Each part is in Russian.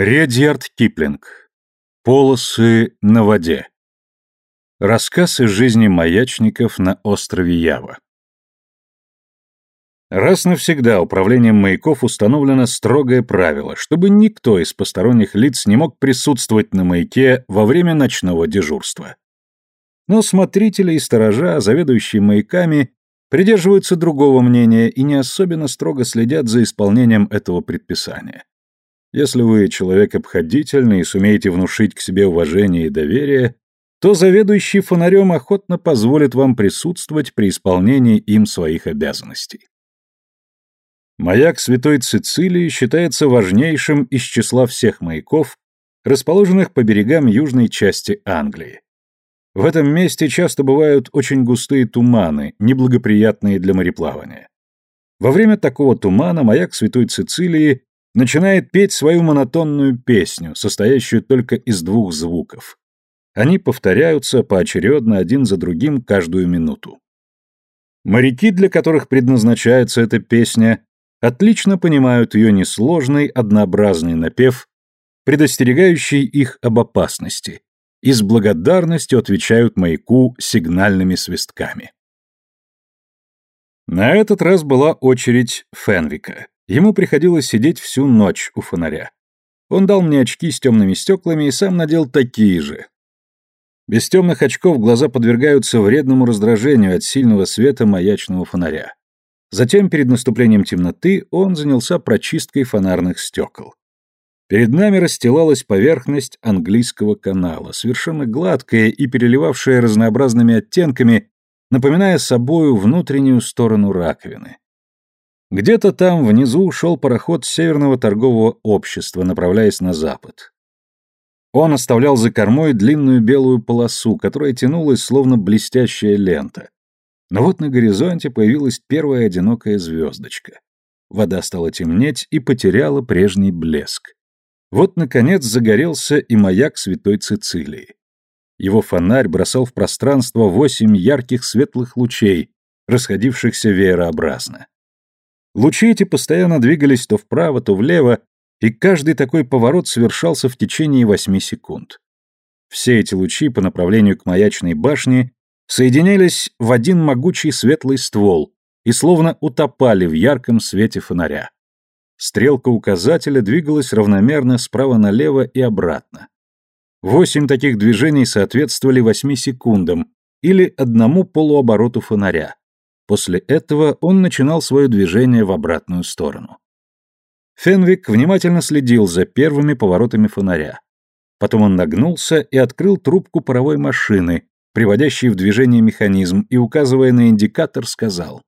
Редьярд Киплинг. Полосы на воде. Рассказ из жизни маячников на острове Ява. Раз навсегда управлением маяков установлено строгое правило, чтобы никто из посторонних лиц не мог присутствовать на маяке во время ночного дежурства. Но смотрители и сторожа, заведующие маяками, придерживаются другого мнения и не особенно строго следят за исполнением этого предписания. Если вы человек обходительный и сумеете внушить к себе уважение и доверие, то заведующий фонарем охотно позволит вам присутствовать при исполнении им своих обязанностей. Маяк Святой Цицилии считается важнейшим из числа всех маяков, расположенных по берегам южной части Англии. В этом месте часто бывают очень густые туманы, неблагоприятные для мореплавания. Во время такого тумана маяк Святой Цицилии начинает петь свою монотонную песню, состоящую только из двух звуков. Они повторяются поочередно один за другим каждую минуту. Моряки, для которых предназначается эта песня, отлично понимают ее несложный, однообразный напев, предостерегающий их об опасности, и с благодарностью отвечают маяку сигнальными свистками. На этот раз была очередь Фенвика. Ему приходилось сидеть всю ночь у фонаря. Он дал мне очки с темными стеклами и сам надел такие же. Без темных очков глаза подвергаются вредному раздражению от сильного света маячного фонаря. Затем, перед наступлением темноты, он занялся прочисткой фонарных стекол. Перед нами расстилалась поверхность английского канала, совершенно гладкая и переливавшая разнообразными оттенками, напоминая собою внутреннюю сторону раковины. Где-то там внизу шел пароход Северного торгового общества, направляясь на запад. Он оставлял за кормой длинную белую полосу, которая тянулась словно блестящая лента. Но вот на горизонте появилась первая одинокая звездочка. Вода стала темнеть и потеряла прежний блеск. Вот, наконец, загорелся и маяк Святой Цицилии. Его фонарь бросал в пространство восемь ярких светлых лучей, расходившихся веерообразно. Лучи эти постоянно двигались то вправо, то влево, и каждый такой поворот совершался в течение восьми секунд. Все эти лучи по направлению к маячной башне соединялись в один могучий светлый ствол и словно утопали в ярком свете фонаря. Стрелка указателя двигалась равномерно справа налево и обратно. Восемь таких движений соответствовали восьми секундам или одному полуобороту фонаря. После этого он начинал свое движение в обратную сторону. Фенвик внимательно следил за первыми поворотами фонаря. Потом он нагнулся и открыл трубку паровой машины, приводящей в движение механизм, и, указывая на индикатор, сказал.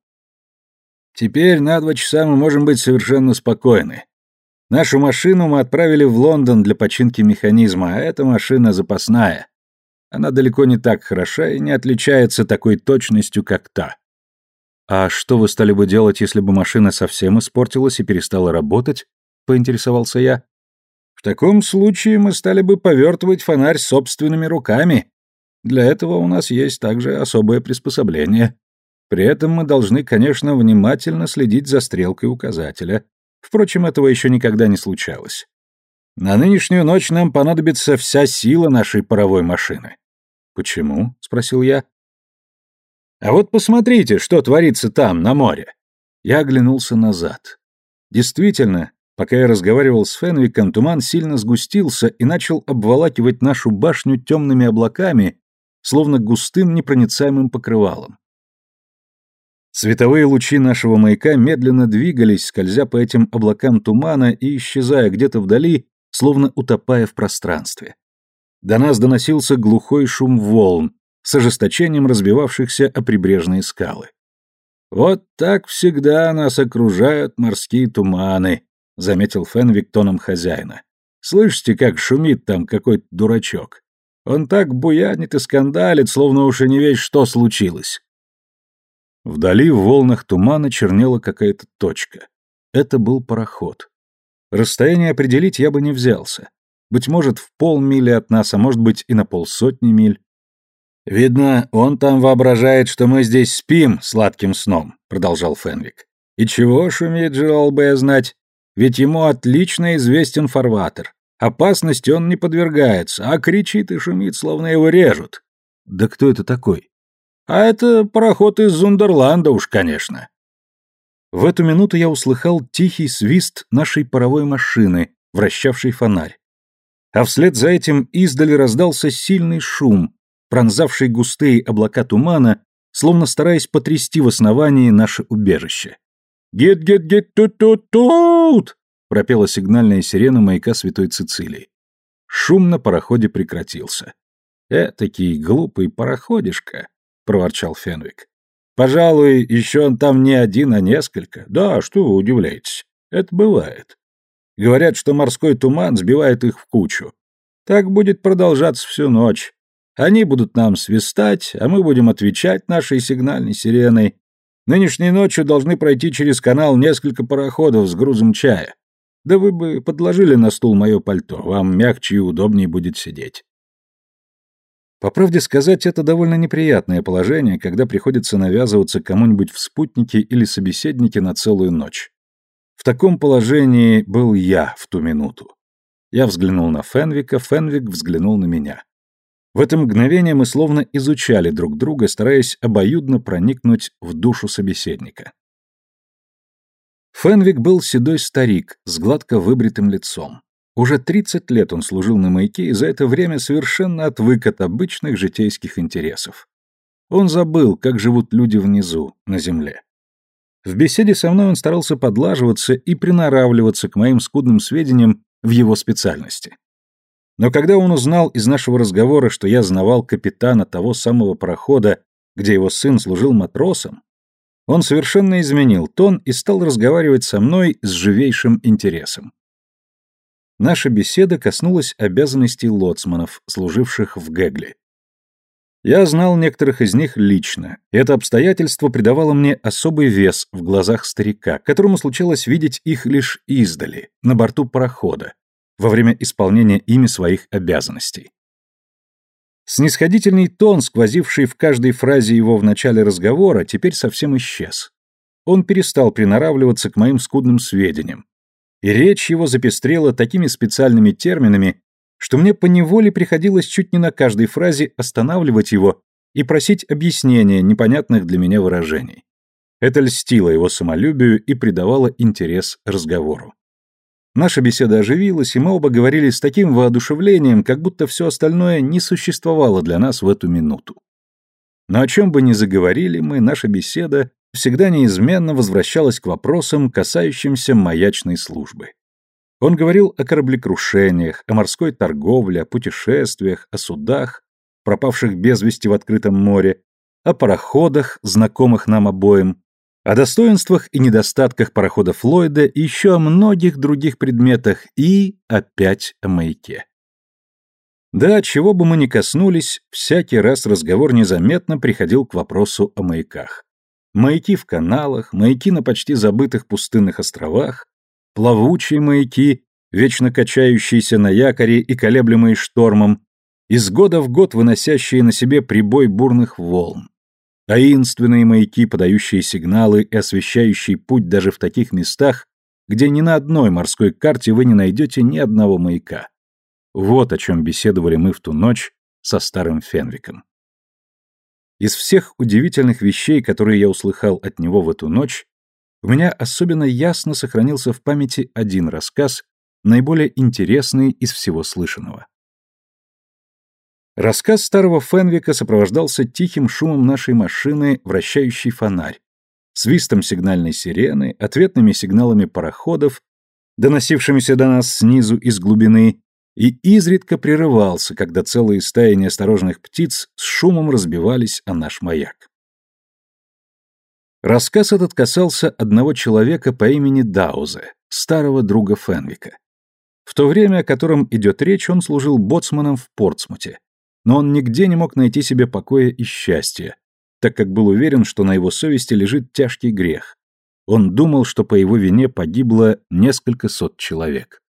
«Теперь на два часа мы можем быть совершенно спокойны. Нашу машину мы отправили в Лондон для починки механизма, а эта машина запасная. Она далеко не так хороша и не отличается такой точностью, как та. «А что вы стали бы делать, если бы машина совсем испортилась и перестала работать?» — поинтересовался я. «В таком случае мы стали бы повертывать фонарь собственными руками. Для этого у нас есть также особое приспособление. При этом мы должны, конечно, внимательно следить за стрелкой указателя. Впрочем, этого еще никогда не случалось. На нынешнюю ночь нам понадобится вся сила нашей паровой машины». «Почему?» — спросил я. А вот посмотрите, что творится там, на море. Я оглянулся назад. Действительно, пока я разговаривал с Фенвиком, туман сильно сгустился и начал обволакивать нашу башню темными облаками, словно густым непроницаемым покрывалом. Световые лучи нашего маяка медленно двигались, скользя по этим облакам тумана и исчезая где-то вдали, словно утопая в пространстве. До нас доносился глухой шум волн, с ожесточением разбивавшихся о прибрежные скалы. «Вот так всегда нас окружают морские туманы», — заметил Фенвик тоном хозяина. «Слышите, как шумит там какой-то дурачок? Он так буянит и скандалит, словно уж и не весь что случилось». Вдали в волнах тумана чернела какая-то точка. Это был пароход. Расстояние определить я бы не взялся. Быть может, в полмили от нас, а может быть и на полсотни миль. «Видно, он там воображает, что мы здесь спим сладким сном», — продолжал Фенвик. «И чего шумит, желал бы я знать, ведь ему отлично известен фарватер. Опасности он не подвергается, а кричит и шумит, словно его режут. Да кто это такой? А это пароход из Зундерланда уж, конечно. В эту минуту я услыхал тихий свист нашей паровой машины, вращавшей фонарь. А вслед за этим издали раздался сильный шум, пронзавший густые облака тумана, словно стараясь потрясти в основании наше убежище. «Гет-гет-гет-тут-тут-тут!» пропела сигнальная сирена маяка Святой Цицилии. Шум на пароходе прекратился. «Этакий глупый пароходишка», — проворчал Фенвик. «Пожалуй, еще он там не один, а несколько. Да, что вы удивляетесь? Это бывает. Говорят, что морской туман сбивает их в кучу. Так будет продолжаться всю ночь. Они будут нам свистать, а мы будем отвечать нашей сигнальной сиреной. Нынешней ночью должны пройти через канал несколько пароходов с грузом чая. Да вы бы подложили на стул мое пальто, вам мягче и удобнее будет сидеть. По правде сказать, это довольно неприятное положение, когда приходится навязываться кому-нибудь в спутнике или собеседнике на целую ночь. В таком положении был я в ту минуту. Я взглянул на Фенвика, Фенвик взглянул на меня. В это мгновение мы словно изучали друг друга, стараясь обоюдно проникнуть в душу собеседника. Фенвик был седой старик с гладко выбритым лицом. Уже 30 лет он служил на маяке и за это время совершенно отвык от обычных житейских интересов. Он забыл, как живут люди внизу, на земле. В беседе со мной он старался подлаживаться и приноравливаться к моим скудным сведениям в его специальности. Но когда он узнал из нашего разговора, что я знавал капитана того самого парохода, где его сын служил матросом, он совершенно изменил тон и стал разговаривать со мной с живейшим интересом. Наша беседа коснулась обязанностей лоцманов, служивших в Гегли. Я знал некоторых из них лично, и это обстоятельство придавало мне особый вес в глазах старика, которому случалось видеть их лишь издали, на борту парохода, во время исполнения ими своих обязанностей. Снисходительный тон, сквозивший в каждой фразе его в начале разговора, теперь совсем исчез. Он перестал приноравливаться к моим скудным сведениям, и речь его запестрела такими специальными терминами, что мне поневоле приходилось чуть не на каждой фразе останавливать его и просить объяснения непонятных для меня выражений. Это льстило его самолюбию и придавало интерес разговору. Наша беседа оживилась, и мы оба говорили с таким воодушевлением, как будто все остальное не существовало для нас в эту минуту. Но о чем бы ни заговорили мы, наша беседа всегда неизменно возвращалась к вопросам, касающимся маячной службы. Он говорил о кораблекрушениях, о морской торговле, о путешествиях, о судах, пропавших без вести в открытом море, о пароходах, знакомых нам обоим, о достоинствах и недостатках парохода Флойда и еще о многих других предметах и опять о маяке. Да, чего бы мы ни коснулись, всякий раз разговор незаметно приходил к вопросу о маяках. Маяки в каналах, маяки на почти забытых пустынных островах, плавучие маяки, вечно качающиеся на якоре и колеблемые штормом, из года в год выносящие на себе прибой бурных волн. Таинственные маяки, подающие сигналы и освещающие путь даже в таких местах, где ни на одной морской карте вы не найдете ни одного маяка. Вот о чем беседовали мы в ту ночь со старым Фенвиком. Из всех удивительных вещей, которые я услыхал от него в эту ночь, у меня особенно ясно сохранился в памяти один рассказ, наиболее интересный из всего слышанного. Рассказ старого Фенвика сопровождался тихим шумом нашей машины, вращающей фонарь, свистом сигнальной сирены, ответными сигналами пароходов, доносившимися до нас снизу из глубины, и изредка прерывался, когда целые стаи неосторожных птиц с шумом разбивались о наш маяк. Рассказ этот касался одного человека по имени Даузе, старого друга Фенвика. В то время, о котором идет речь, он служил боцманом в Портсмуте, но он нигде не мог найти себе покоя и счастья, так как был уверен, что на его совести лежит тяжкий грех. Он думал, что по его вине погибло несколько сот человек.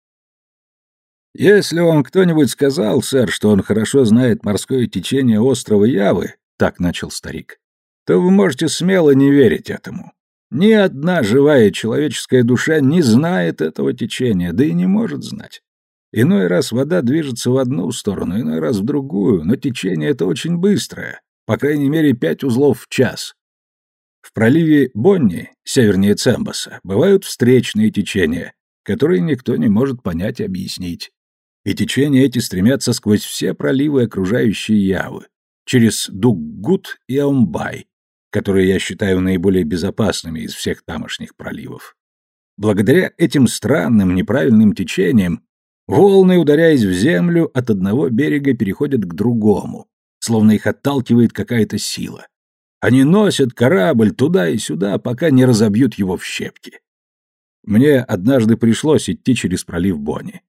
«Если вам кто-нибудь сказал, сэр, что он хорошо знает морское течение острова Явы», — так начал старик, то вы можете смело не верить этому. Ни одна живая человеческая душа не знает этого течения, да и не может знать. Иной раз вода движется в одну сторону, иной раз в другую, но течение это очень быстрое, по крайней мере пять узлов в час. В проливе Бонни, севернее Цембаса, бывают встречные течения, которые никто не может понять и объяснить. И течения эти стремятся сквозь все проливы окружающие Явы, через Дуггут и Аумбай, которые я считаю наиболее безопасными из всех тамошних проливов. Благодаря этим странным неправильным течениям волны, ударяясь в землю, от одного берега переходят к другому, словно их отталкивает какая-то сила. Они носят корабль туда и сюда, пока не разобьют его в щепки. Мне однажды пришлось идти через пролив Бонни.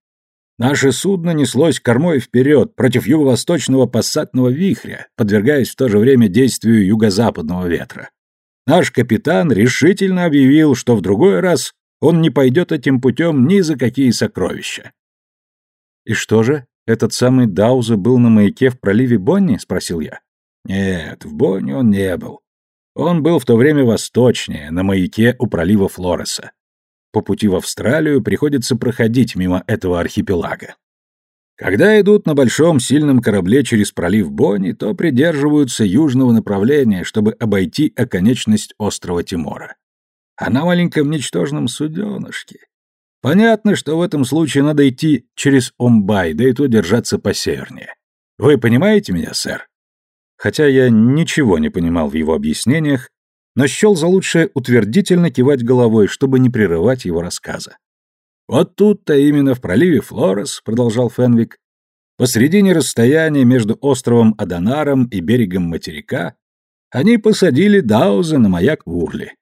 Наше судно неслось кормой вперед против юго-восточного пассатного вихря, подвергаясь в то же время действию юго-западного ветра. Наш капитан решительно объявил, что в другой раз он не пойдет этим путем ни за какие сокровища. «И что же, этот самый Дауза был на маяке в проливе Бонни?» — спросил я. «Нет, в Бонни он не был. Он был в то время восточнее, на маяке у пролива Флореса. По пути в Австралию приходится проходить мимо этого архипелага. Когда идут на большом сильном корабле через пролив Бонни, то придерживаются южного направления, чтобы обойти оконечность острова Тимора. А на маленьком ничтожном суденышке. Понятно, что в этом случае надо идти через Омбай, да и то держаться посевернее. Вы понимаете меня, сэр? Хотя я ничего не понимал в его объяснениях, но счел за лучшее утвердительно кивать головой, чтобы не прерывать его рассказа. «Вот тут-то именно в проливе Флорес», — продолжал Фенвик, посредине расстояния между островом Адонаром и берегом материка, они посадили Дауза на маяк Урли.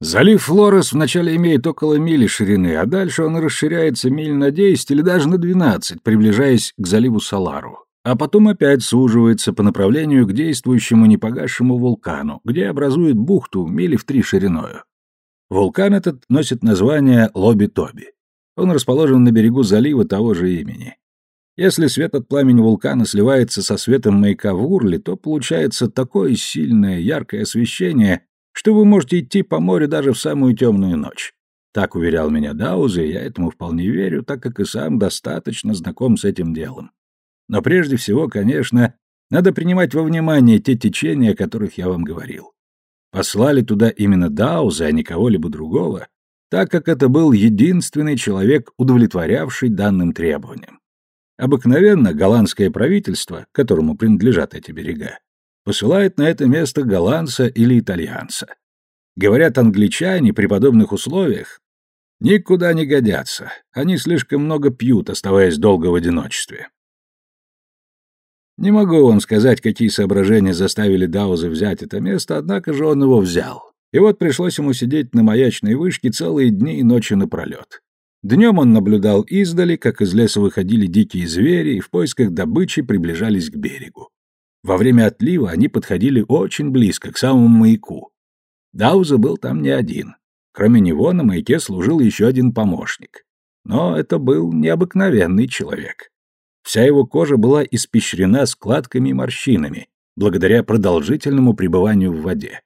Залив Флорес вначале имеет около мили ширины, а дальше он расширяется миль на 10 или даже на 12, приближаясь к заливу Салару а потом опять суживается по направлению к действующему непогасшему вулкану, где образует бухту мили в три шириною. Вулкан этот носит название Лоби-Тоби. Он расположен на берегу залива того же имени. Если свет от пламени вулкана сливается со светом маяка в Урле, то получается такое сильное, яркое освещение, что вы можете идти по морю даже в самую темную ночь. Так уверял меня Дауза, и я этому вполне верю, так как и сам достаточно знаком с этим делом. Но прежде всего, конечно, надо принимать во внимание те течения, о которых я вам говорил. Послали туда именно Дауза, а не кого-либо другого, так как это был единственный человек, удовлетворявший данным требованиям. Обыкновенно голландское правительство, которому принадлежат эти берега, посылает на это место голландца или итальянца. Говорят, англичане при подобных условиях никуда не годятся, они слишком много пьют, оставаясь долго в одиночестве. Не могу вам сказать, какие соображения заставили Дауза взять это место, однако же он его взял. И вот пришлось ему сидеть на маячной вышке целые дни и ночи напролет. Днем он наблюдал издали, как из леса выходили дикие звери и в поисках добычи приближались к берегу. Во время отлива они подходили очень близко, к самому маяку. Дауза был там не один. Кроме него на маяке служил еще один помощник. Но это был необыкновенный человек. Вся его кожа была испещрена складками и морщинами, благодаря продолжительному пребыванию в воде.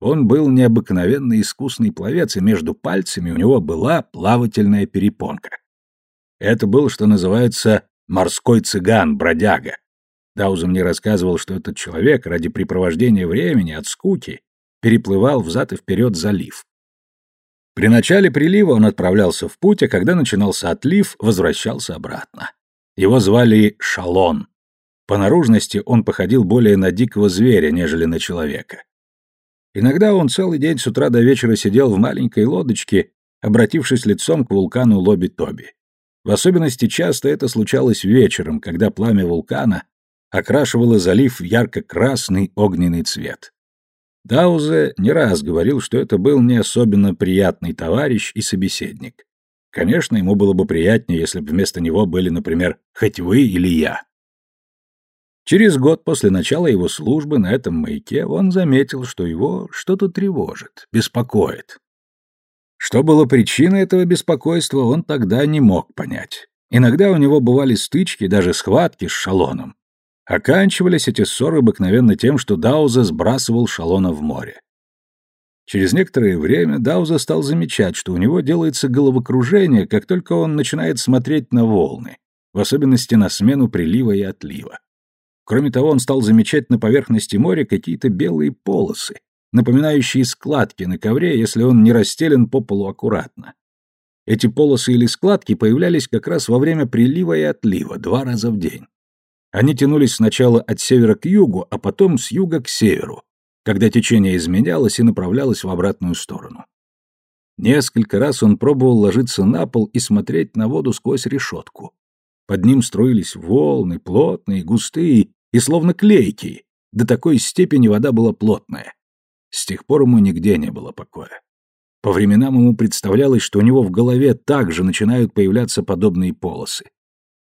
Он был необыкновенно искусный пловец, и между пальцами у него была плавательная перепонка. Это был, что называется, морской цыган, бродяга. Дауза мне рассказывал, что этот человек ради препровождения времени от скуки переплывал взад и вперед залив. При начале прилива он отправлялся в путь, а когда начинался отлив, возвращался обратно. Его звали Шалон. По наружности он походил более на дикого зверя, нежели на человека. Иногда он целый день с утра до вечера сидел в маленькой лодочке, обратившись лицом к вулкану Лоби-Тоби. В особенности часто это случалось вечером, когда пламя вулкана окрашивало залив в ярко-красный огненный цвет. Даузе не раз говорил, что это был не особенно приятный товарищ и собеседник. Конечно, ему было бы приятнее, если бы вместо него были, например, хоть вы или я. Через год после начала его службы на этом маяке он заметил, что его что-то тревожит, беспокоит. Что было причиной этого беспокойства, он тогда не мог понять. Иногда у него бывали стычки, даже схватки с Шалоном. Оканчивались эти ссоры обыкновенно тем, что Дауза сбрасывал Шалона в море. Через некоторое время Дауза стал замечать, что у него делается головокружение, как только он начинает смотреть на волны, в особенности на смену прилива и отлива. Кроме того, он стал замечать на поверхности моря какие-то белые полосы, напоминающие складки на ковре, если он не расстелен по полу аккуратно. Эти полосы или складки появлялись как раз во время прилива и отлива, два раза в день. Они тянулись сначала от севера к югу, а потом с юга к северу, когда течение изменялось и направлялось в обратную сторону. Несколько раз он пробовал ложиться на пол и смотреть на воду сквозь решетку. Под ним струились волны, плотные, густые и словно клейкие. До такой степени вода была плотная. С тех пор ему нигде не было покоя. По временам ему представлялось, что у него в голове также начинают появляться подобные полосы.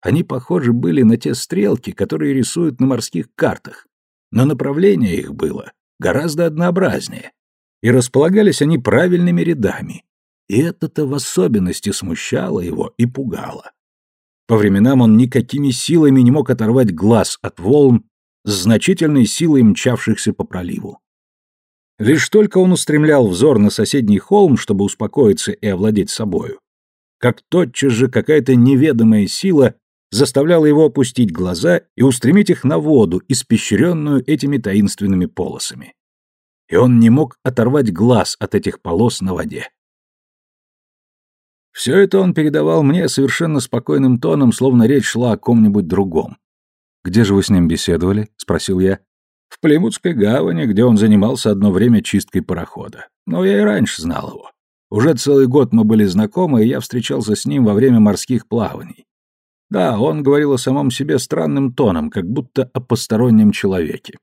Они похожи были на те стрелки, которые рисуют на морских картах, но направление их было гораздо однообразнее, и располагались они правильными рядами, и это-то в особенности смущало его и пугало. По временам он никакими силами не мог оторвать глаз от волн с значительной силой мчавшихся по проливу. Лишь только он устремлял взор на соседний холм, чтобы успокоиться и овладеть собою, как тотчас же какая-то неведомая сила заставляла его опустить глаза и устремить их на воду, испещренную этими таинственными полосами. И он не мог оторвать глаз от этих полос на воде. Все это он передавал мне совершенно спокойным тоном, словно речь шла о ком-нибудь другом. «Где же вы с ним беседовали?» — спросил я в Плимутской гавани, где он занимался одно время чисткой парохода. Но я и раньше знал его. Уже целый год мы были знакомы, и я встречался с ним во время морских плаваний. Да, он говорил о самом себе странным тоном, как будто о постороннем человеке.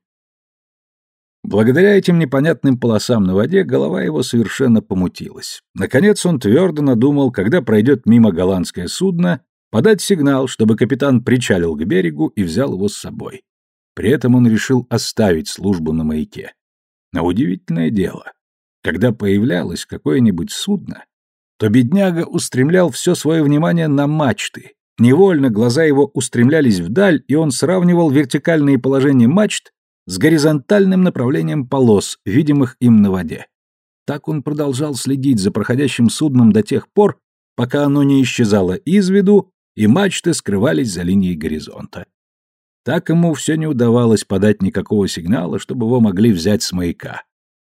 Благодаря этим непонятным полосам на воде голова его совершенно помутилась. Наконец он твердо надумал, когда пройдет мимо голландское судно, подать сигнал, чтобы капитан причалил к берегу и взял его с собой. При этом он решил оставить службу на маяке. Но удивительное дело, когда появлялось какое-нибудь судно, то бедняга устремлял все свое внимание на мачты. Невольно глаза его устремлялись вдаль, и он сравнивал вертикальные положения мачт с горизонтальным направлением полос, видимых им на воде. Так он продолжал следить за проходящим судном до тех пор, пока оно не исчезало из виду, и мачты скрывались за линией горизонта. Так ему все не удавалось подать никакого сигнала, чтобы его могли взять с маяка.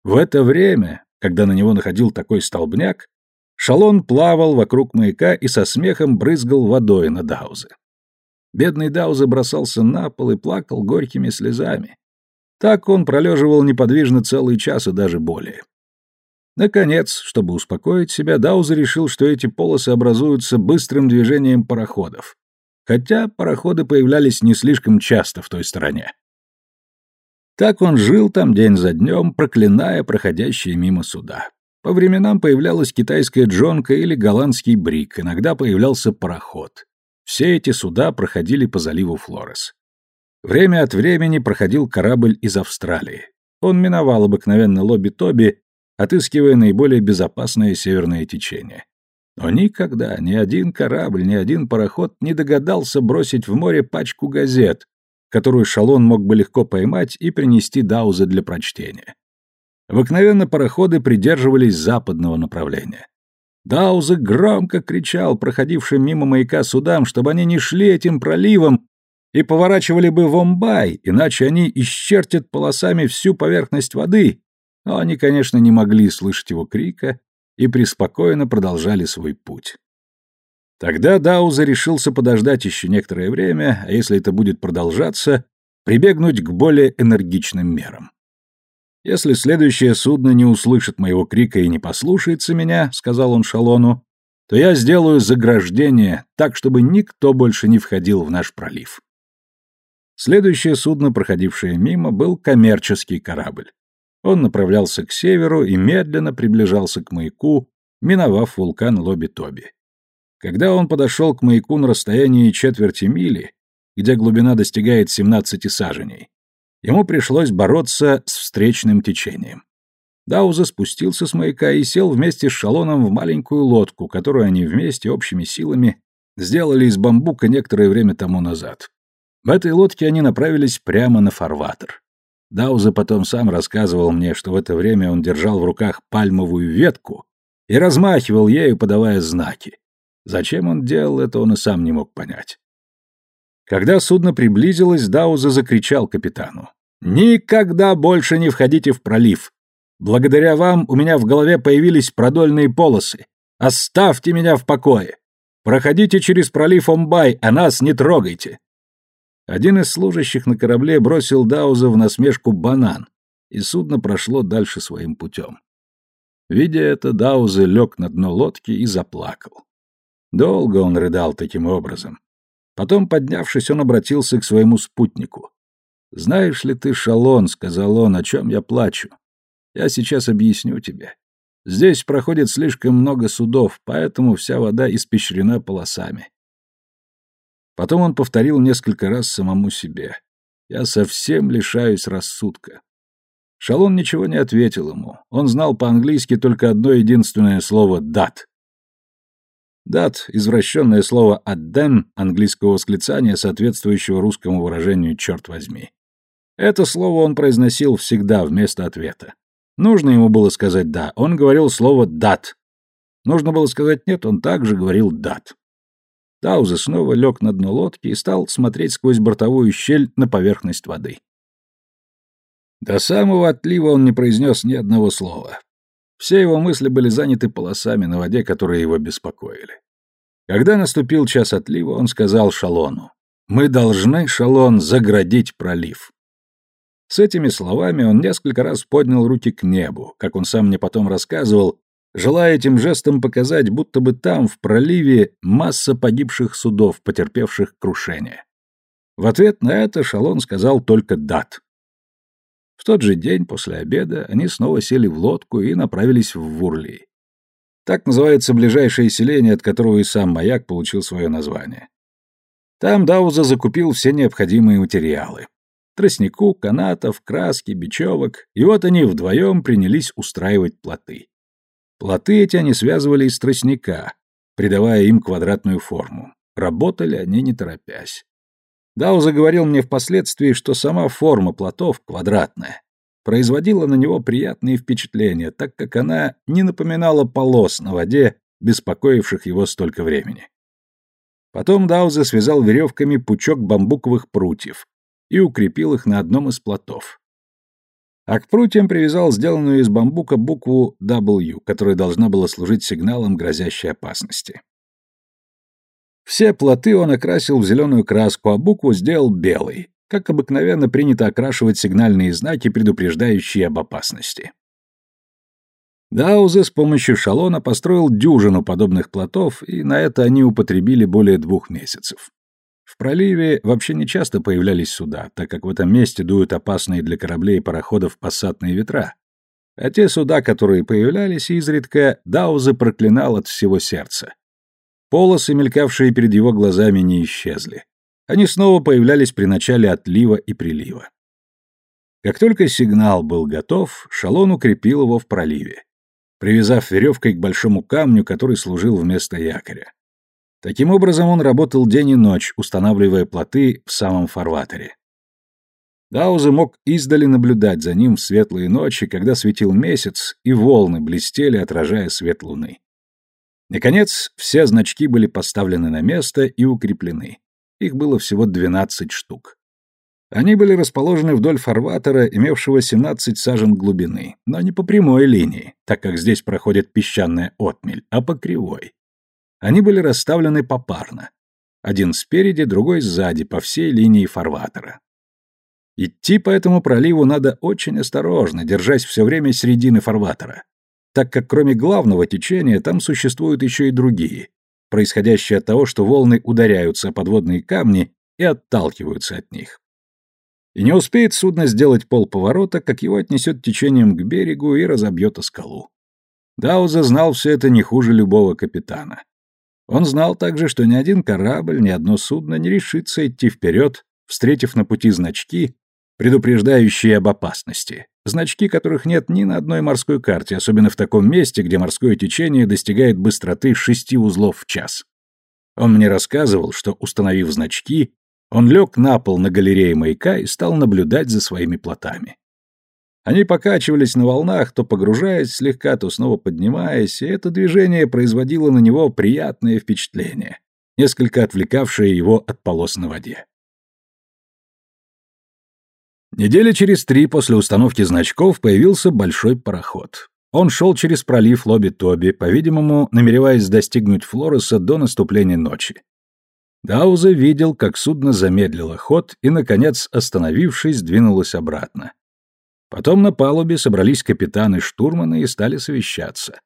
В это время, когда на него находил такой столбняк, Шалон плавал вокруг маяка и со смехом брызгал водой на Даузе. Бедный Даузе бросался на пол и плакал горькими слезами. Так он пролеживал неподвижно целый час и даже более. Наконец, чтобы успокоить себя, Даузе решил, что эти полосы образуются быстрым движением пароходов хотя пароходы появлялись не слишком часто в той стороне. Так он жил там день за днем, проклиная проходящие мимо суда. По временам появлялась китайская джонка или голландский брик, иногда появлялся пароход. Все эти суда проходили по заливу Флорес. Время от времени проходил корабль из Австралии. Он миновал обыкновенно лобби-тоби, отыскивая наиболее безопасное северное течение. Но никогда ни один корабль, ни один пароход не догадался бросить в море пачку газет, которую Шалон мог бы легко поймать и принести Дауза для прочтения. Обыкновенно пароходы придерживались западного направления. Дауза громко кричал проходившим мимо маяка судам, чтобы они не шли этим проливом и поворачивали бы в Омбай, иначе они исчертят полосами всю поверхность воды, но они, конечно, не могли слышать его крика и преспокойно продолжали свой путь. Тогда Дауза решился подождать еще некоторое время, а если это будет продолжаться, прибегнуть к более энергичным мерам. «Если следующее судно не услышит моего крика и не послушается меня», — сказал он Шалону, «то я сделаю заграждение так, чтобы никто больше не входил в наш пролив». Следующее судно, проходившее мимо, был коммерческий корабль. Он направлялся к северу и медленно приближался к маяку, миновав вулкан Лоби-Тоби. Когда он подошел к маяку на расстоянии четверти мили, где глубина достигает 17 саженей, ему пришлось бороться с встречным течением. Дауза спустился с маяка и сел вместе с Шалоном в маленькую лодку, которую они вместе общими силами сделали из бамбука некоторое время тому назад. В этой лодке они направились прямо на фарватер. Дауза потом сам рассказывал мне, что в это время он держал в руках пальмовую ветку и размахивал ею, подавая знаки. Зачем он делал это, он и сам не мог понять. Когда судно приблизилось, Дауза закричал капитану. «Никогда больше не входите в пролив! Благодаря вам у меня в голове появились продольные полосы. Оставьте меня в покое! Проходите через пролив Омбай, а нас не трогайте!» Один из служащих на корабле бросил Дауза в насмешку банан, и судно прошло дальше своим путем. Видя это, Дауза лег на дно лодки и заплакал. Долго он рыдал таким образом. Потом, поднявшись, он обратился к своему спутнику. «Знаешь ли ты, Шалон, — сказал он, — о чем я плачу? Я сейчас объясню тебе. Здесь проходит слишком много судов, поэтому вся вода испещрена полосами. Потом он повторил несколько раз самому себе. «Я совсем лишаюсь рассудка». Шалон ничего не ответил ему. Он знал по-английски только одно единственное слово «дат». «Дат» — извращенное слово «аддем» английского восклицания, соответствующего русскому выражению «черт возьми». Это слово он произносил всегда вместо ответа. Нужно ему было сказать «да», он говорил слово «дат». Нужно было сказать «нет», он также говорил «дат». Тауза снова лег на дно лодки и стал смотреть сквозь бортовую щель на поверхность воды. До самого отлива он не произнес ни одного слова. Все его мысли были заняты полосами на воде, которые его беспокоили. Когда наступил час отлива, он сказал Шалону, «Мы должны, Шалон, заградить пролив». С этими словами он несколько раз поднял руки к небу, как он сам мне потом рассказывал, желая этим жестом показать, будто бы там, в проливе, масса погибших судов, потерпевших крушение. В ответ на это Шалон сказал только «дат». В тот же день, после обеда, они снова сели в лодку и направились в Вурли. Так называется ближайшее селение, от которого и сам маяк получил свое название. Там Дауза закупил все необходимые материалы. Тростнику, канатов, краски, бечевок, и вот они вдвоем принялись устраивать плоты. Плоты эти они связывали из тростника, придавая им квадратную форму. Работали они не торопясь. Дау заговорил мне впоследствии, что сама форма плотов квадратная. Производила на него приятные впечатления, так как она не напоминала полос на воде, беспокоивших его столько времени. Потом Дауза связал веревками пучок бамбуковых прутьев и укрепил их на одном из плотов а к прутьям привязал сделанную из бамбука букву W, которая должна была служить сигналом грозящей опасности. Все плоты он окрасил в зеленую краску, а букву сделал белой, как обыкновенно принято окрашивать сигнальные знаки, предупреждающие об опасности. Даузе с помощью шалона построил дюжину подобных плотов, и на это они употребили более двух месяцев. В проливе вообще не часто появлялись суда, так как в этом месте дуют опасные для кораблей и пароходов пассатные ветра. А те суда, которые появлялись изредка, Дауза проклинал от всего сердца. Полосы, мелькавшие перед его глазами, не исчезли. Они снова появлялись при начале отлива и прилива. Как только сигнал был готов, Шалон укрепил его в проливе, привязав веревкой к большому камню, который служил вместо якоря. Таким образом, он работал день и ночь, устанавливая плоты в самом фарватере. Дауза мог издали наблюдать за ним в светлые ночи, когда светил месяц, и волны блестели, отражая свет луны. Наконец, все значки были поставлены на место и укреплены. Их было всего 12 штук. Они были расположены вдоль фарватера, имевшего 17 сажен глубины, но не по прямой линии, так как здесь проходит песчаная отмель, а по кривой. Они были расставлены попарно. Один спереди, другой сзади, по всей линии фарватера. Идти по этому проливу надо очень осторожно, держась все время середины фарватера, так как кроме главного течения там существуют еще и другие, происходящие от того, что волны ударяются о подводные камни и отталкиваются от них. И не успеет судно сделать полповорота, как его отнесет течением к берегу и разобьет о скалу. Дауза знал все это не хуже любого капитана. Он знал также, что ни один корабль, ни одно судно не решится идти вперед, встретив на пути значки, предупреждающие об опасности. Значки, которых нет ни на одной морской карте, особенно в таком месте, где морское течение достигает быстроты шести узлов в час. Он мне рассказывал, что, установив значки, Он лег на пол на галерее маяка и стал наблюдать за своими плотами. Они покачивались на волнах, то погружаясь слегка, то снова поднимаясь, и это движение производило на него приятное впечатление, несколько отвлекавшее его от полос на воде. Недели через три после установки значков появился большой пароход. Он шел через пролив Лоби-Тоби, по-видимому, намереваясь достигнуть Флореса до наступления ночи. Дауза видел, как судно замедлило ход и, наконец, остановившись, двинулось обратно. Потом на палубе собрались капитаны штурманы и стали совещаться.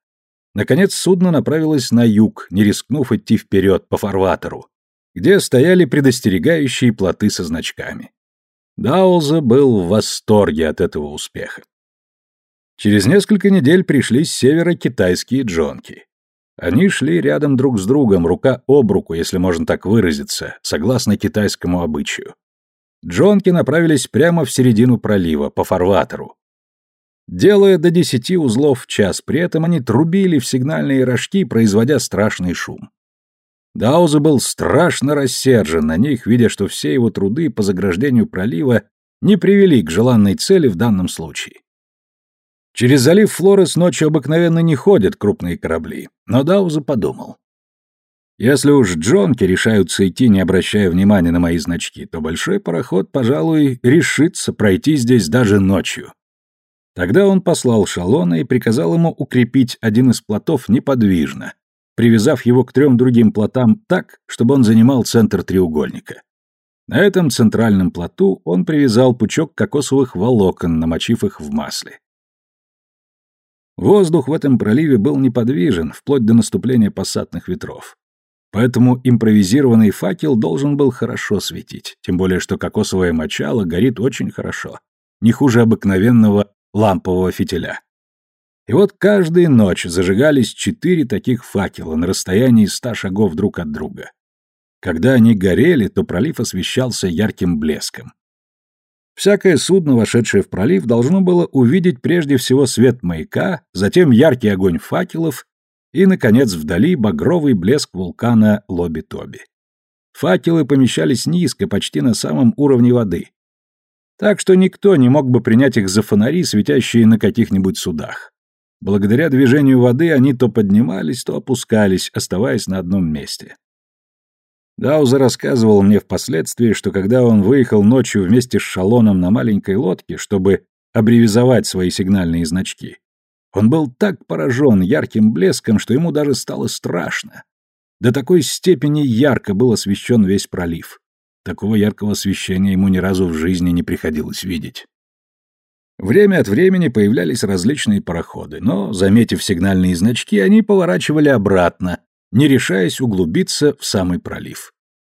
Наконец судно направилось на юг, не рискнув идти вперед по фарватеру, где стояли предостерегающие плоты со значками. Дауза был в восторге от этого успеха. Через несколько недель пришли с севера китайские джонки. Они шли рядом друг с другом, рука об руку, если можно так выразиться, согласно китайскому обычаю. Джонки направились прямо в середину пролива, по фарватеру. Делая до десяти узлов в час, при этом они трубили в сигнальные рожки, производя страшный шум. Дауза был страшно рассержен на них, видя, что все его труды по заграждению пролива не привели к желанной цели в данном случае. Через залив Флорес ночью обыкновенно не ходят крупные корабли, но Дауза подумал. Если уж джонки решаются идти, не обращая внимания на мои значки, то большой пароход, пожалуй, решится пройти здесь даже ночью. Тогда он послал Шалона и приказал ему укрепить один из плотов неподвижно, привязав его к трем другим плотам так, чтобы он занимал центр треугольника. На этом центральном плоту он привязал пучок кокосовых волокон, намочив их в масле. Воздух в этом проливе был неподвижен, вплоть до наступления пассатных ветров. Поэтому импровизированный факел должен был хорошо светить, тем более что кокосовое мочало горит очень хорошо, не хуже обыкновенного лампового фитиля. И вот каждую ночь зажигались четыре таких факела на расстоянии ста шагов друг от друга. Когда они горели, то пролив освещался ярким блеском. Всякое судно, вошедшее в пролив, должно было увидеть прежде всего свет маяка, затем яркий огонь факелов и, наконец, вдали багровый блеск вулкана Лоби-Тоби. Факелы помещались низко, почти на самом уровне воды. Так что никто не мог бы принять их за фонари, светящие на каких-нибудь судах. Благодаря движению воды они то поднимались, то опускались, оставаясь на одном месте. Дауза рассказывал мне впоследствии, что когда он выехал ночью вместе с Шалоном на маленькой лодке, чтобы абревизовать свои сигнальные значки, он был так поражен ярким блеском, что ему даже стало страшно. До такой степени ярко был освещен весь пролив. Такого яркого освещения ему ни разу в жизни не приходилось видеть. Время от времени появлялись различные пароходы, но, заметив сигнальные значки, они поворачивали обратно, не решаясь углубиться в самый пролив.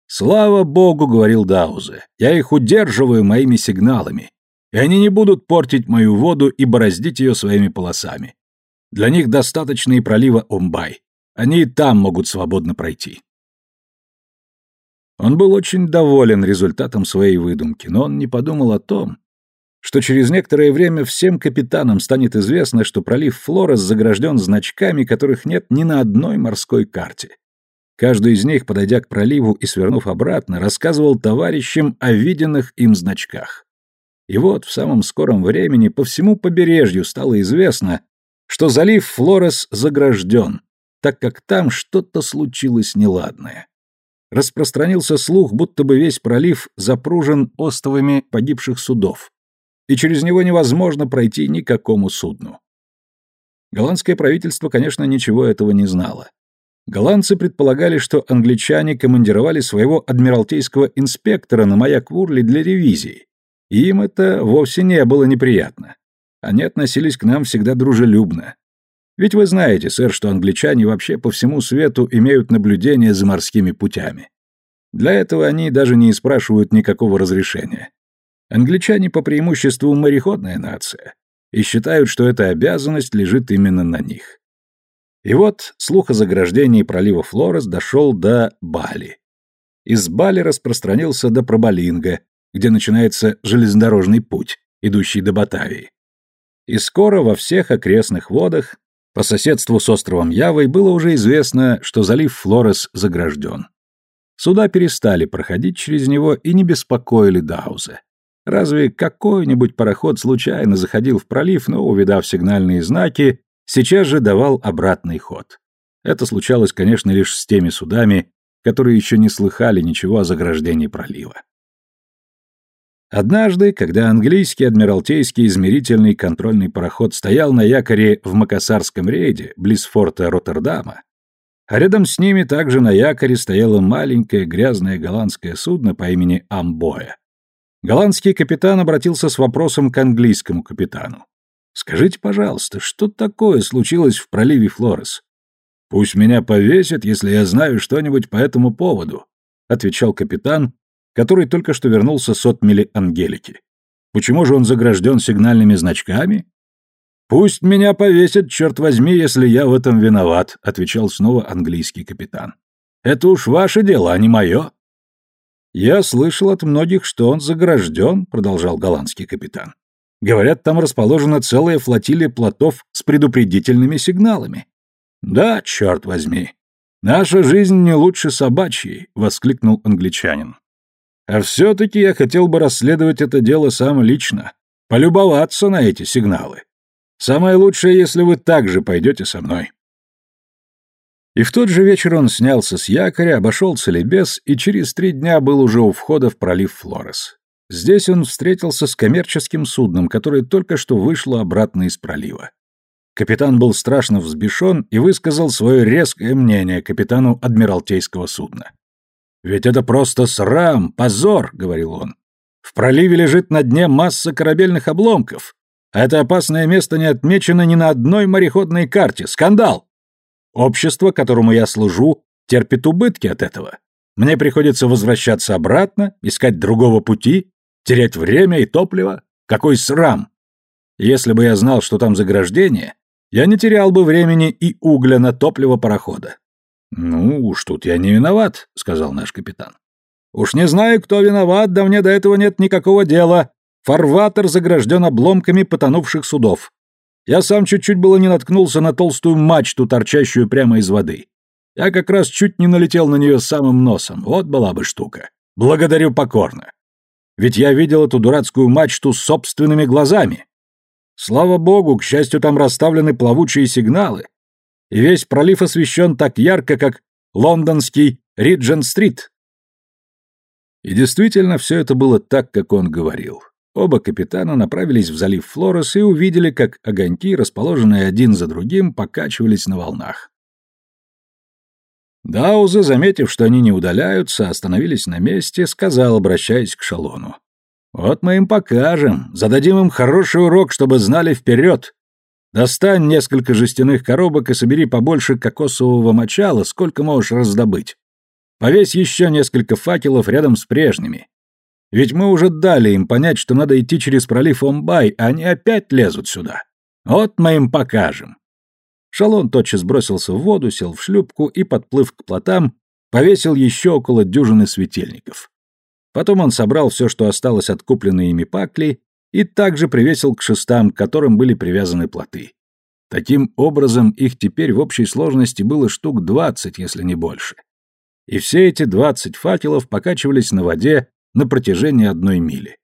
«Слава богу», — говорил Даузе, — «я их удерживаю моими сигналами и они не будут портить мою воду и бороздить ее своими полосами. Для них достаточно и пролива Омбай. Они и там могут свободно пройти. Он был очень доволен результатом своей выдумки, но он не подумал о том, что через некоторое время всем капитанам станет известно, что пролив Флорес загражден значками, которых нет ни на одной морской карте. Каждый из них, подойдя к проливу и свернув обратно, рассказывал товарищам о виденных им значках. И вот в самом скором времени по всему побережью стало известно, что залив Флорес загражден, так как там что-то случилось неладное. Распространился слух, будто бы весь пролив запружен остовами погибших судов, и через него невозможно пройти никакому судну. Голландское правительство, конечно, ничего этого не знало. Голландцы предполагали, что англичане командировали своего адмиралтейского инспектора на маяк Вурли для ревизии, им это вовсе не было неприятно. Они относились к нам всегда дружелюбно. Ведь вы знаете, сэр, что англичане вообще по всему свету имеют наблюдение за морскими путями. Для этого они даже не спрашивают никакого разрешения. Англичане по преимуществу мореходная нация и считают, что эта обязанность лежит именно на них. И вот слух о заграждении пролива Флорес дошел до Бали. Из Бали распространился до Проболинга, где начинается железнодорожный путь, идущий до Батавии. И скоро во всех окрестных водах, по соседству с островом Явой, было уже известно, что залив Флорес загражден. Суда перестали проходить через него и не беспокоили Дауза. Разве какой-нибудь пароход случайно заходил в пролив, но, увидав сигнальные знаки, сейчас же давал обратный ход. Это случалось, конечно, лишь с теми судами, которые еще не слыхали ничего о заграждении пролива. Однажды, когда английский адмиралтейский измерительный контрольный пароход стоял на якоре в Макасарском рейде, близ форта Роттердама, а рядом с ними также на якоре стояло маленькое грязное голландское судно по имени Амбоя. Голландский капитан обратился с вопросом к английскому капитану. «Скажите, пожалуйста, что такое случилось в проливе Флорес?» «Пусть меня повесят, если я знаю что-нибудь по этому поводу», отвечал капитан, который только что вернулся с отмели Ангелики. Почему же он загражден сигнальными значками? Пусть меня повесят, черт возьми, если я в этом виноват, отвечал снова английский капитан. Это уж ваше дело, а не мое. Я слышал от многих, что он загражден, продолжал голландский капитан. Говорят, там расположена целая флотилия плотов с предупредительными сигналами. Да, черт возьми. Наша жизнь не лучше собачьей, воскликнул англичанин. А все-таки я хотел бы расследовать это дело сам лично, полюбоваться на эти сигналы. Самое лучшее, если вы также пойдете со мной. И в тот же вечер он снялся с якоря, обошел Целебес и через три дня был уже у входа в пролив Флорес. Здесь он встретился с коммерческим судном, которое только что вышло обратно из пролива. Капитан был страшно взбешен и высказал свое резкое мнение капитану адмиралтейского судна. «Ведь это просто срам, позор», — говорил он. «В проливе лежит на дне масса корабельных обломков, а это опасное место не отмечено ни на одной мореходной карте. Скандал! Общество, которому я служу, терпит убытки от этого. Мне приходится возвращаться обратно, искать другого пути, терять время и топливо. Какой срам! Если бы я знал, что там заграждение, я не терял бы времени и угля на топливо парохода. «Ну, уж тут я не виноват», — сказал наш капитан. «Уж не знаю, кто виноват, да мне до этого нет никакого дела. Фарватер загражден обломками потонувших судов. Я сам чуть-чуть было не наткнулся на толстую мачту, торчащую прямо из воды. Я как раз чуть не налетел на нее самым носом. Вот была бы штука. Благодарю покорно. Ведь я видел эту дурацкую мачту собственными глазами. Слава богу, к счастью, там расставлены плавучие сигналы, и весь пролив освещен так ярко, как лондонский Риджент-стрит. И действительно, все это было так, как он говорил. Оба капитана направились в залив Флорес и увидели, как огоньки, расположенные один за другим, покачивались на волнах. Дауза, заметив, что они не удаляются, остановились на месте, сказал, обращаясь к Шалону. «Вот мы им покажем, зададим им хороший урок, чтобы знали вперед, Достань несколько жестяных коробок и собери побольше кокосового мочала, сколько можешь раздобыть. Повесь еще несколько факелов рядом с прежними. Ведь мы уже дали им понять, что надо идти через пролив Омбай, а они опять лезут сюда. Вот мы им покажем. Шалон тотчас бросился в воду, сел в шлюпку и, подплыв к плотам, повесил еще около дюжины светильников. Потом он собрал все, что осталось от купленной ими пакли, и также привесил к шестам, к которым были привязаны плоты. Таким образом, их теперь в общей сложности было штук двадцать, если не больше. И все эти двадцать факелов покачивались на воде на протяжении одной мили.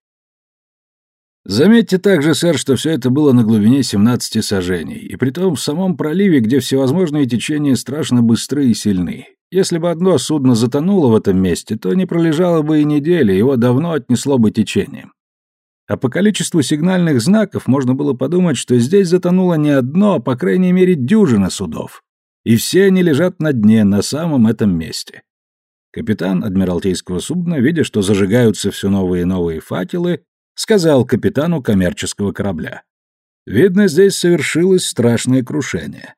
Заметьте также, сэр, что все это было на глубине 17 сажений, и притом в самом проливе, где всевозможные течения страшно быстры и сильны. Если бы одно судно затонуло в этом месте, то не пролежало бы и недели, его давно отнесло бы течением. А по количеству сигнальных знаков можно было подумать, что здесь затонуло не одно, а по крайней мере дюжина судов. И все они лежат на дне, на самом этом месте. Капитан адмиралтейского судна, видя, что зажигаются все новые и новые факелы, сказал капитану коммерческого корабля. «Видно, здесь совершилось страшное крушение.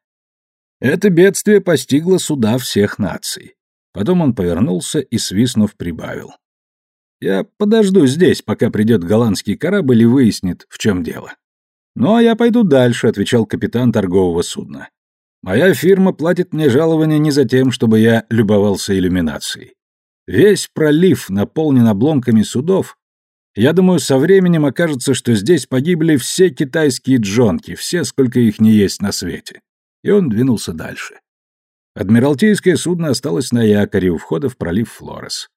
Это бедствие постигло суда всех наций». Потом он повернулся и, свистнув, прибавил. Я подожду здесь, пока придет голландский корабль и выяснит, в чем дело. Ну, а я пойду дальше, отвечал капитан торгового судна. Моя фирма платит мне жалование не за тем, чтобы я любовался иллюминацией. Весь пролив наполнен обломками судов. Я думаю, со временем окажется, что здесь погибли все китайские джонки, все, сколько их не есть на свете. И он двинулся дальше. Адмиралтейское судно осталось на якоре у входа в пролив Флорес.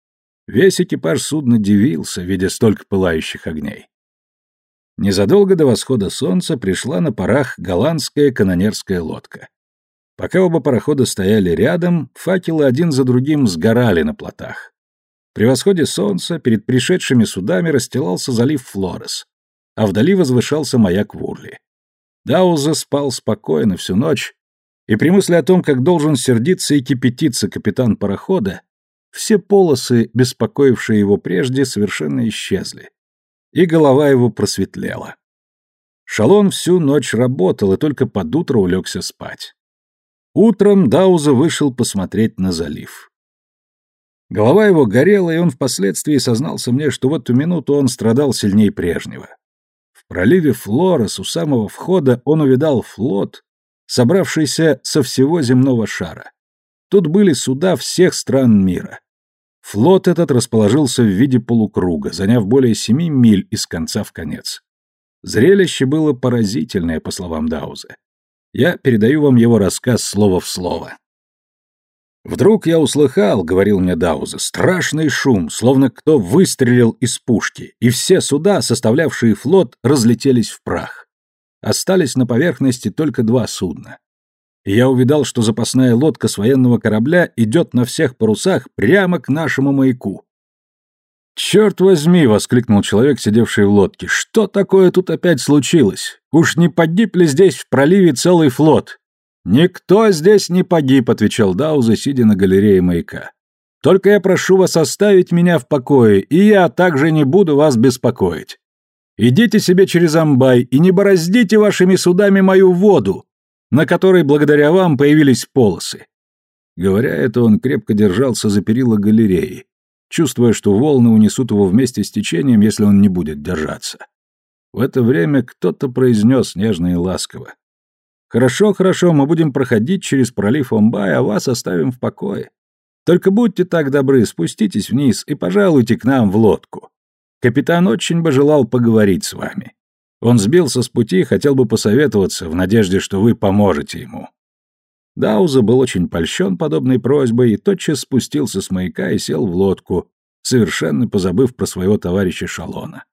Весь экипаж судна дивился, видя столько пылающих огней. Незадолго до восхода солнца пришла на парах голландская канонерская лодка. Пока оба парохода стояли рядом, факелы один за другим сгорали на плотах. При восходе солнца перед пришедшими судами расстилался залив Флорес, а вдали возвышался маяк Вурли. Дауза спал спокойно всю ночь, и при мысли о том, как должен сердиться и кипятиться капитан парохода, все полосы, беспокоившие его прежде, совершенно исчезли. И голова его просветлела. Шалон всю ночь работал и только под утро улегся спать. Утром Дауза вышел посмотреть на залив. Голова его горела, и он впоследствии сознался мне, что в эту минуту он страдал сильнее прежнего. В проливе Флорес у самого входа он увидал флот, собравшийся со всего земного шара. Тут были суда всех стран мира. Флот этот расположился в виде полукруга, заняв более семи миль из конца в конец. Зрелище было поразительное, по словам Дауза. Я передаю вам его рассказ слово в слово. «Вдруг я услыхал, — говорил мне Дауза, — страшный шум, словно кто выстрелил из пушки, и все суда, составлявшие флот, разлетелись в прах. Остались на поверхности только два судна. Я увидал, что запасная лодка с военного корабля идет на всех парусах прямо к нашему маяку. «Черт возьми!» — воскликнул человек, сидевший в лодке. «Что такое тут опять случилось? Уж не погиб ли здесь в проливе целый флот?» «Никто здесь не погиб», — отвечал Дауза, сидя на галерее маяка. «Только я прошу вас оставить меня в покое, и я также не буду вас беспокоить. Идите себе через Амбай и не бороздите вашими судами мою воду, на которой благодаря вам появились полосы. Говоря это, он крепко держался за перила галереи, чувствуя, что волны унесут его вместе с течением, если он не будет держаться. В это время кто-то произнес нежно и ласково. «Хорошо, хорошо, мы будем проходить через пролив Омбай, а вас оставим в покое. Только будьте так добры, спуститесь вниз и пожалуйте к нам в лодку. Капитан очень бы желал поговорить с вами. Он сбился с пути, хотел бы посоветоваться, в надежде, что вы поможете ему». Дауза был очень польщен подобной просьбой и тотчас спустился с маяка и сел в лодку, совершенно позабыв про своего товарища Шалона.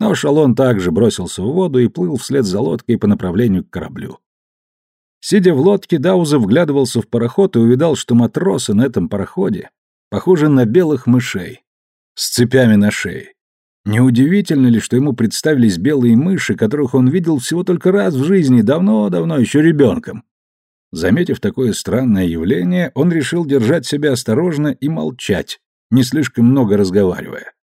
Но Шалон также бросился в воду и плыл вслед за лодкой по направлению к кораблю. Сидя в лодке, Дауза вглядывался в пароход и увидал, что матросы на этом пароходе похожи на белых мышей с цепями на шее. Неудивительно ли, что ему представились белые мыши, которых он видел всего только раз в жизни, давно-давно, еще ребенком? Заметив такое странное явление, он решил держать себя осторожно и молчать, не слишком много разговаривая.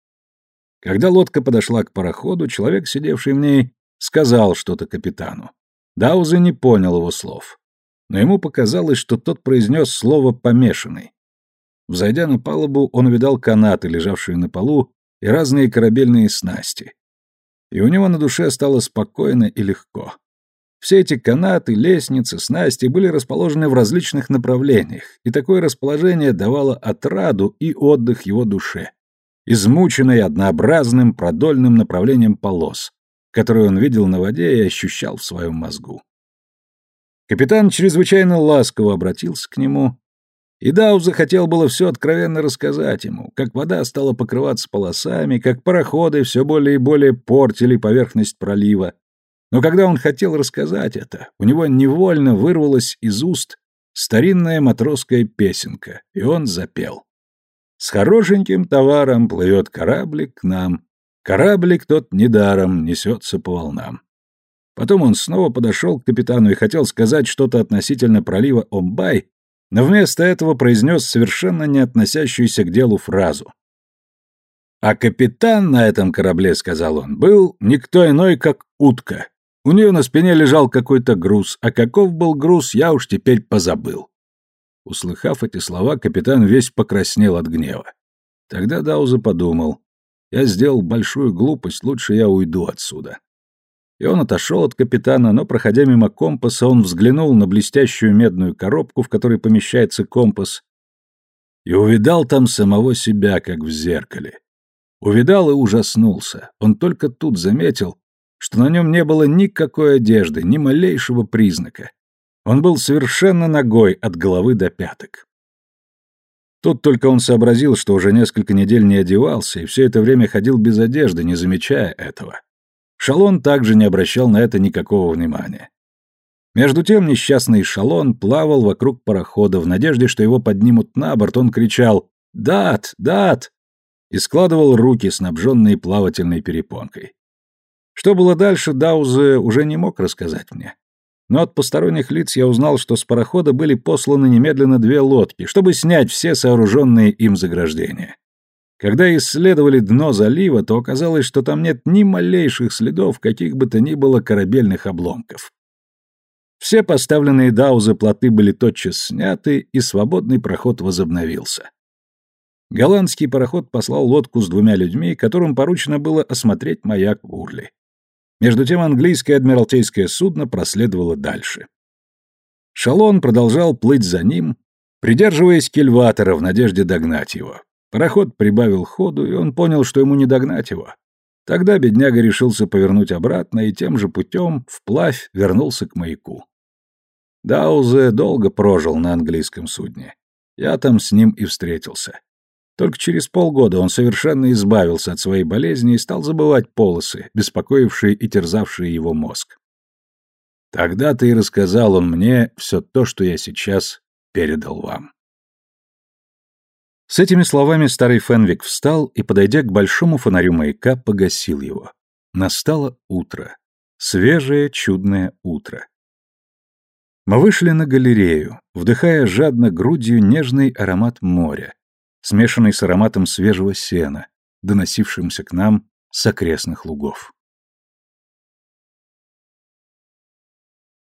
Когда лодка подошла к пароходу, человек, сидевший в ней, сказал что-то капитану. Даузе не понял его слов. Но ему показалось, что тот произнес слово «помешанный». Взойдя на палубу, он увидал канаты, лежавшие на полу, и разные корабельные снасти. И у него на душе стало спокойно и легко. Все эти канаты, лестницы, снасти были расположены в различных направлениях, и такое расположение давало отраду и отдых его душе, измученной однообразным продольным направлением полос, которые он видел на воде и ощущал в своем мозгу. Капитан чрезвычайно ласково обратился к нему и Дау захотел было все откровенно рассказать ему, как вода стала покрываться полосами, как пароходы все более и более портили поверхность пролива. Но когда он хотел рассказать это, у него невольно вырвалась из уст старинная матросская песенка, и он запел. «С хорошеньким товаром плывет кораблик к нам, кораблик тот недаром несется по волнам». Потом он снова подошел к капитану и хотел сказать что-то относительно пролива Омбай, но вместо этого произнес совершенно не относящуюся к делу фразу. А капитан на этом корабле, сказал он, был никто иной, как утка. У нее на спине лежал какой-то груз, а каков был груз, я уж теперь позабыл. Услыхав эти слова, капитан весь покраснел от гнева. Тогда Дауза подумал, я сделал большую глупость, лучше я уйду отсюда и он отошел от капитана, но, проходя мимо компаса, он взглянул на блестящую медную коробку, в которой помещается компас, и увидал там самого себя, как в зеркале. Увидал и ужаснулся. Он только тут заметил, что на нем не было никакой одежды, ни малейшего признака. Он был совершенно ногой от головы до пяток. Тут только он сообразил, что уже несколько недель не одевался и все это время ходил без одежды, не замечая этого. Шалон также не обращал на это никакого внимания. Между тем несчастный Шалон плавал вокруг парохода в надежде, что его поднимут на борт. Он кричал «Дат! Дат!» и складывал руки, снабженные плавательной перепонкой. Что было дальше, Даузе уже не мог рассказать мне. Но от посторонних лиц я узнал, что с парохода были посланы немедленно две лодки, чтобы снять все сооруженные им заграждения. Когда исследовали дно залива, то оказалось, что там нет ни малейших следов каких бы то ни было корабельных обломков. Все поставленные Даузы плоты были тотчас сняты, и свободный проход возобновился. Голландский пароход послал лодку с двумя людьми, которым поручено было осмотреть маяк Урли. Между тем английское адмиралтейское судно проследовало дальше. Шалон продолжал плыть за ним, придерживаясь кильватора в надежде догнать его. Пароход прибавил ходу, и он понял, что ему не догнать его. Тогда бедняга решился повернуть обратно и тем же путем, вплавь, вернулся к маяку. Даузе долго прожил на английском судне. Я там с ним и встретился. Только через полгода он совершенно избавился от своей болезни и стал забывать полосы, беспокоившие и терзавшие его мозг. Тогда-то и рассказал он мне все то, что я сейчас передал вам. С этими словами старый Фенвик встал и, подойдя к большому фонарю маяка, погасил его. Настало утро. Свежее, чудное утро. Мы вышли на галерею, вдыхая жадно грудью нежный аромат моря, смешанный с ароматом свежего сена, доносившимся к нам с окрестных лугов.